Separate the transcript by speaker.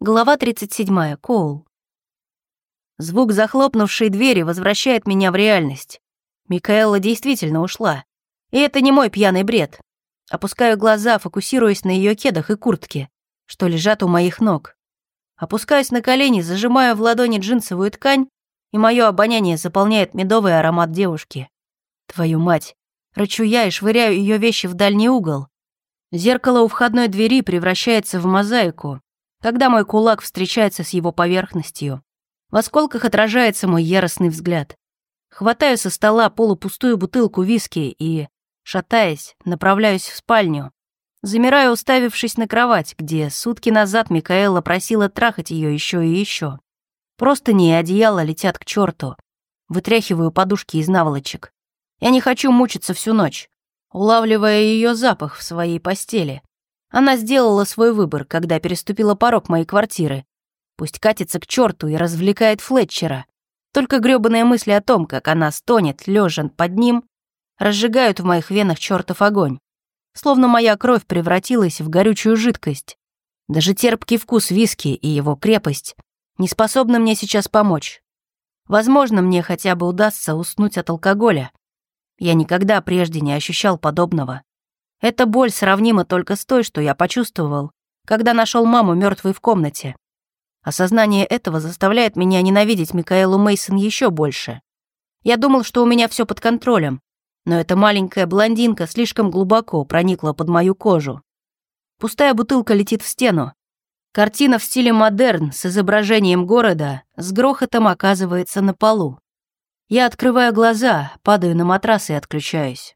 Speaker 1: Глава 37. Коул. Звук захлопнувшей двери возвращает меня в реальность. Микаэла действительно ушла. И это не мой пьяный бред. Опускаю глаза, фокусируясь на ее кедах и куртке, что лежат у моих ног. Опускаюсь на колени, зажимаю в ладони джинсовую ткань, и мое обоняние заполняет медовый аромат девушки. Твою мать. Рычу я и швыряю ее вещи в дальний угол. Зеркало у входной двери превращается в мозаику, когда мой кулак встречается с его поверхностью. В осколках отражается мой яростный взгляд. Хватаю со стола полупустую бутылку виски и, шатаясь, направляюсь в спальню. Замираю, уставившись на кровать, где сутки назад Микаэла просила трахать ее еще и еще. Просто не одеяло летят к черту. Вытряхиваю подушки из наволочек. Я не хочу мучиться всю ночь, улавливая ее запах в своей постели. Она сделала свой выбор, когда переступила порог моей квартиры. Пусть катится к черту и развлекает Флетчера. Только грёбаные мысли о том, как она стонет, лежа под ним, разжигают в моих венах чертов огонь. Словно моя кровь превратилась в горючую жидкость. Даже терпкий вкус виски и его крепость не способны мне сейчас помочь. Возможно, мне хотя бы удастся уснуть от алкоголя. Я никогда прежде не ощущал подобного. Эта боль сравнима только с той, что я почувствовал, когда нашел маму мертвой в комнате. Осознание этого заставляет меня ненавидеть Микаэлу Мейсон еще больше. Я думал, что у меня все под контролем, но эта маленькая блондинка слишком глубоко проникла под мою кожу. Пустая бутылка летит в стену. Картина в стиле модерн с изображением города с грохотом оказывается на полу. Я открываю глаза, падаю на матрас и отключаюсь.